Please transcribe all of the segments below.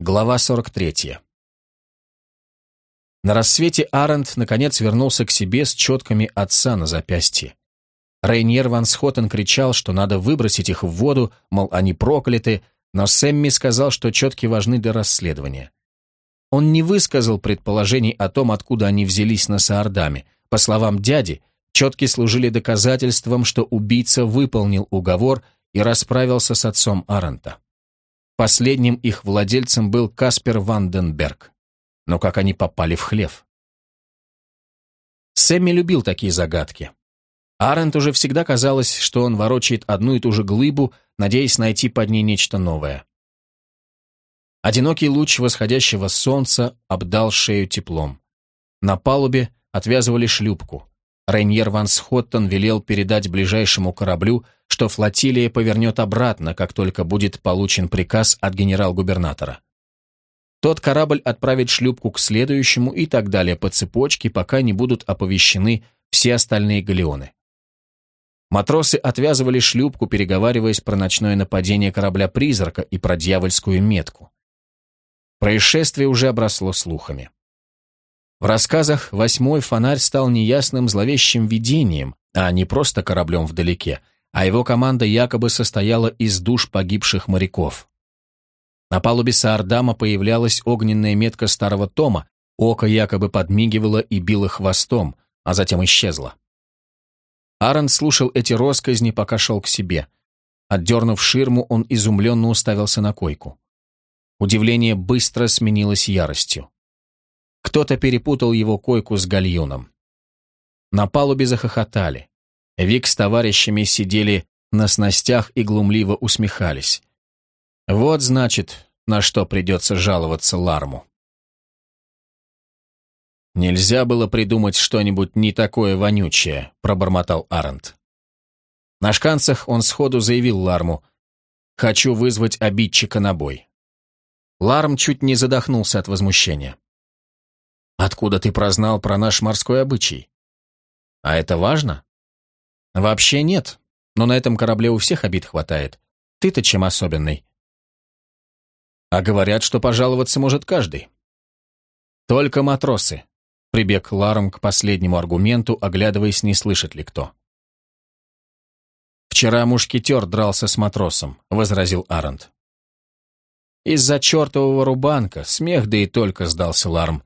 Глава 43. На рассвете Арент наконец вернулся к себе с четками отца на запястье. Рейньер Ван Схотен кричал, что надо выбросить их в воду, мол, они прокляты, но Сэмми сказал, что четки важны для расследования. Он не высказал предположений о том, откуда они взялись на Саардаме. По словам дяди, четки служили доказательством, что убийца выполнил уговор и расправился с отцом Арента. Последним их владельцем был Каспер Ванденберг. Но как они попали в хлев? Сэмми любил такие загадки. Арент уже всегда казалось, что он ворочает одну и ту же глыбу, надеясь найти под ней нечто новое. Одинокий луч восходящего солнца обдал шею теплом. На палубе отвязывали шлюпку. Рейньер Ван Схоттон велел передать ближайшему кораблю, что флотилия повернет обратно, как только будет получен приказ от генерал-губернатора. Тот корабль отправит шлюпку к следующему и так далее по цепочке, пока не будут оповещены все остальные галеоны. Матросы отвязывали шлюпку, переговариваясь про ночное нападение корабля-призрака и про дьявольскую метку. Происшествие уже обросло слухами. В рассказах восьмой фонарь стал неясным зловещим видением, а не просто кораблем вдалеке, а его команда якобы состояла из душ погибших моряков. На палубе Саардама появлялась огненная метка старого Тома, око якобы подмигивало и било хвостом, а затем исчезло. Аарон слушал эти росказни, пока шел к себе. Отдернув ширму, он изумленно уставился на койку. Удивление быстро сменилось яростью. Кто-то перепутал его койку с гальюном. На палубе захохотали. Вик с товарищами сидели на снастях и глумливо усмехались. Вот, значит, на что придется жаловаться Ларму. «Нельзя было придумать что-нибудь не такое вонючее», — пробормотал Арент. На шканцах он сходу заявил Ларму, «Хочу вызвать обидчика на бой». Ларм чуть не задохнулся от возмущения. Откуда ты прознал про наш морской обычай? А это важно? Вообще нет, но на этом корабле у всех обид хватает. Ты-то чем особенный? А говорят, что пожаловаться может каждый. Только матросы. Прибег Ларм к последнему аргументу, оглядываясь, не слышит ли кто. «Вчера мушкетер дрался с матросом», — возразил Арент. «Из-за чертового рубанка, смех да и только», — сдался Ларм.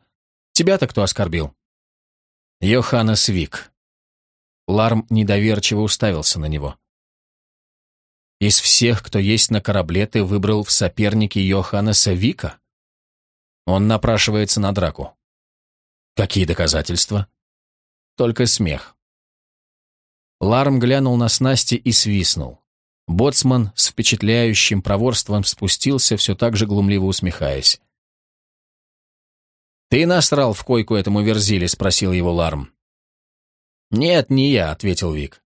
Тебя-то кто оскорбил?» «Йоханнес Вик». Ларм недоверчиво уставился на него. «Из всех, кто есть на корабле, ты выбрал в сопернике Йоханнеса Вика?» Он напрашивается на драку. «Какие доказательства?» «Только смех». Ларм глянул на снасти и свистнул. Боцман с впечатляющим проворством спустился, все так же глумливо усмехаясь. «Ты насрал в койку этому верзиле?» — спросил его Ларм. «Нет, не я», — ответил Вик.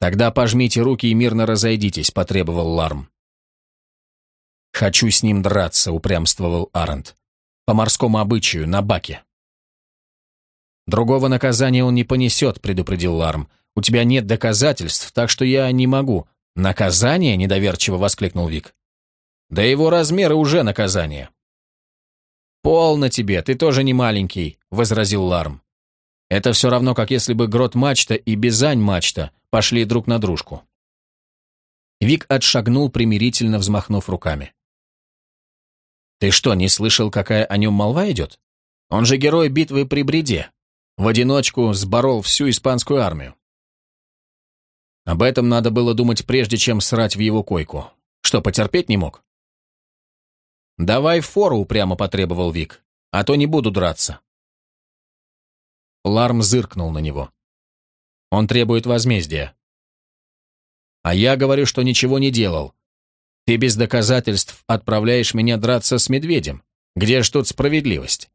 «Тогда пожмите руки и мирно разойдитесь», — потребовал Ларм. «Хочу с ним драться», — упрямствовал Арент. «По морскому обычаю, на баке». «Другого наказания он не понесет», — предупредил Ларм. «У тебя нет доказательств, так что я не могу». «Наказание?» — недоверчиво воскликнул Вик. «Да его размеры уже наказание». «Полно тебе, ты тоже не маленький», — возразил Ларм. «Это все равно, как если бы Грот-мачта и Бизань-мачта пошли друг на дружку». Вик отшагнул, примирительно взмахнув руками. «Ты что, не слышал, какая о нем молва идет? Он же герой битвы при Бреде. В одиночку сборол всю испанскую армию». Об этом надо было думать прежде, чем срать в его койку. Что, потерпеть не мог? «Давай фору», — упрямо потребовал Вик, — «а то не буду драться». Ларм зыркнул на него. «Он требует возмездия». «А я говорю, что ничего не делал. Ты без доказательств отправляешь меня драться с медведем. Где ж тут справедливость?»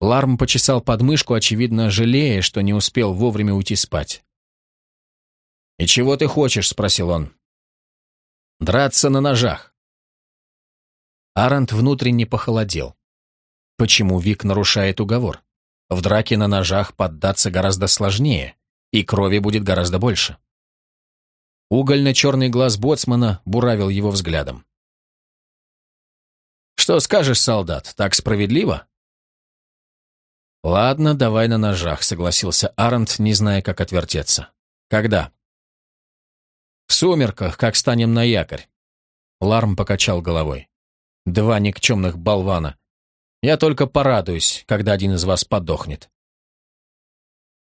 Ларм почесал подмышку, очевидно, жалея, что не успел вовремя уйти спать. «И чего ты хочешь?» — спросил он. «Драться на ножах. Арант внутренне похолодел. Почему Вик нарушает уговор? В драке на ножах поддаться гораздо сложнее, и крови будет гораздо больше. Угольно-черный глаз боцмана буравил его взглядом. «Что скажешь, солдат, так справедливо?» «Ладно, давай на ножах», — согласился Арент, не зная, как отвертеться. «Когда?» «В сумерках, как станем на якорь». Ларм покачал головой. Два никчемных болвана. Я только порадуюсь, когда один из вас подохнет.